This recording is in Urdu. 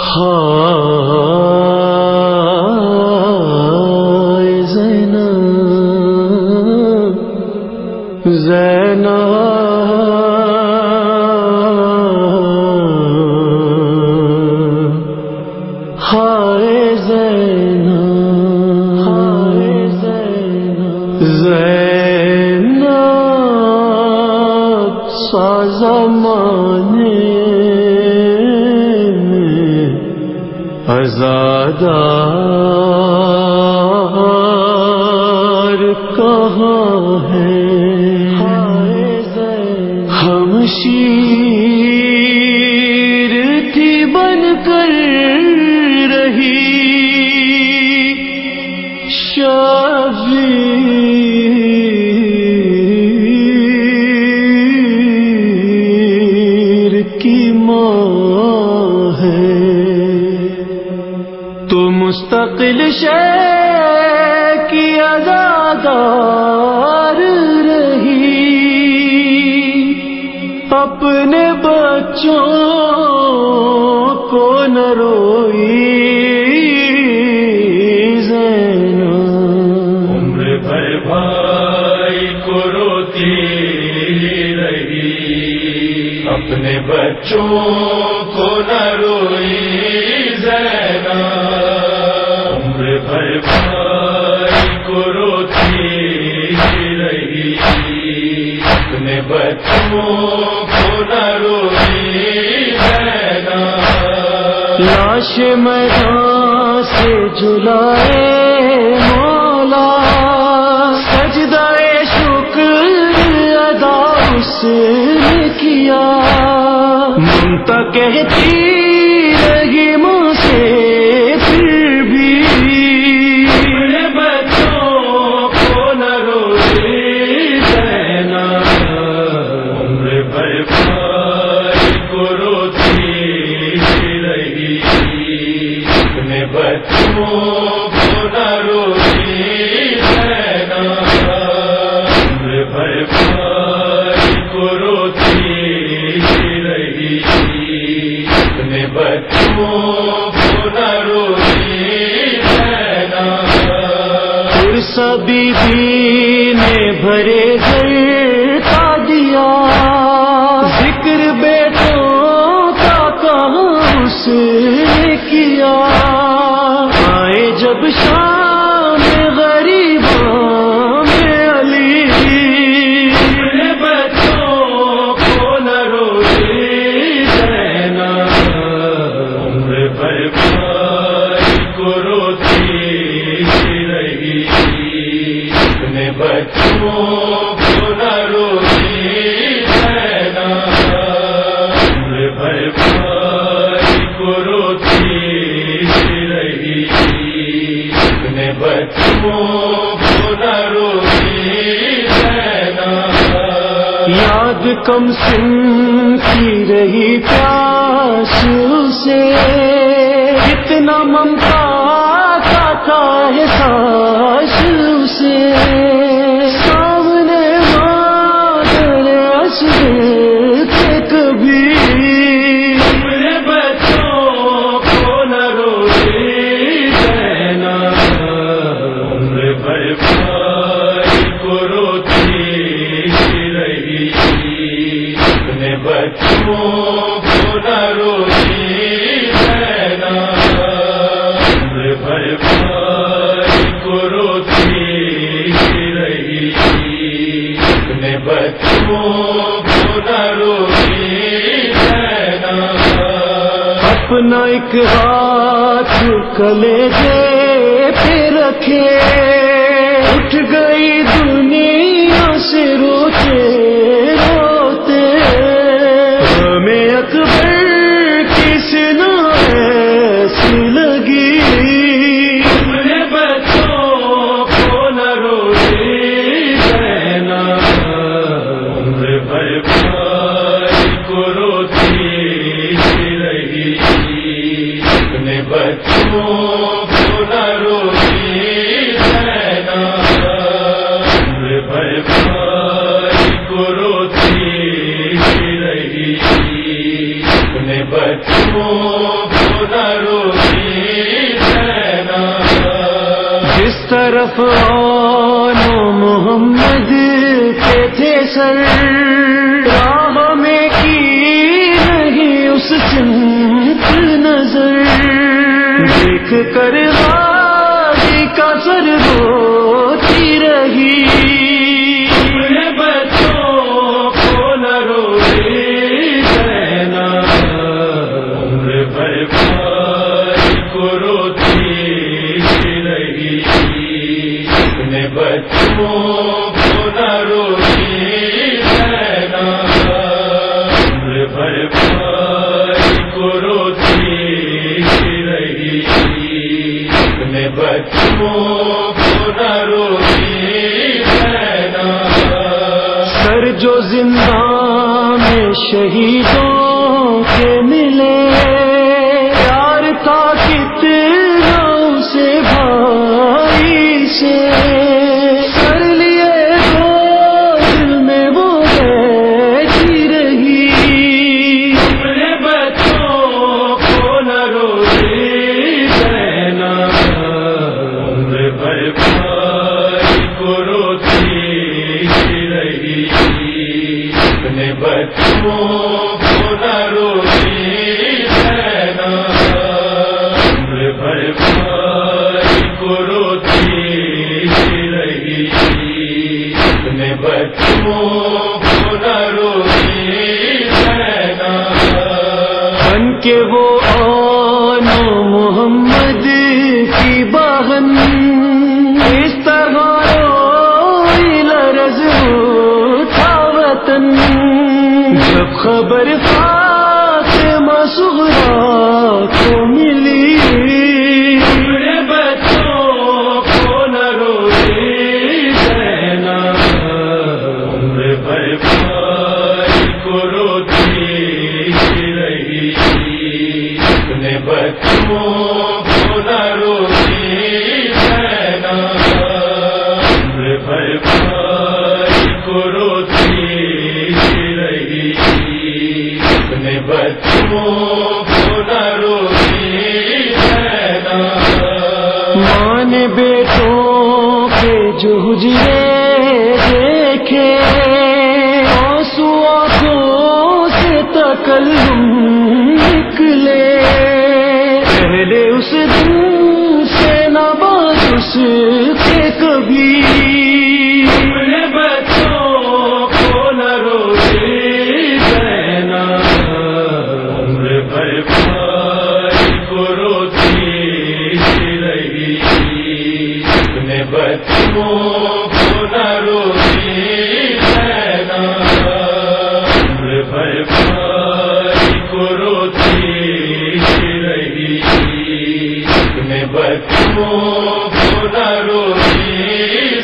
ہاں۔ وفادار کہاں ہے؟ ہم شیر تھی بن کر رہی شبیر تو مستقل شے کی ازادار رہی۔ اپنے بچوں لاش مداں سے جلائے مولا سجدہ شکر ادا اس نے کیا۔ منت کہتی سے کم سن سنتی رہی پیاس سے۔ اتنا ممتا کا احساس سے۔ سامنے مادر میں اپنا ایک ہاتھ کلے دے پہ رکھے اٹھ گئی دنیا سے روتے جس طرف آنو محمد کے تھے سر راہ میں کی نہیں اس چند نظر۔ دیکھ کر غازی کا سر روتی رہی۔ بچوں کو نہ روتی رہنا عمر بھر بھائی کو روتی رہی بچوں کو نہ سر جو زندہ میں شہیدوں کے ملے اپنے بچوں کو نہ روتی عمر بھر بھائی کو روتی رہی۔ اپنے بچوں کو نہ بن کے وہ آنو محمد خبر فاطمہ صغرا کو ملی۔ اپنے بچوں کو نہ روتی رہنا عمر بھر بھائی کو روتی رہی۔ اپنے بچوں سے کبھی بچوں کو نہ روتی رہنا عمر بھر بھائی کو روتی رہی اپنے بچوں بدبو نہ روئی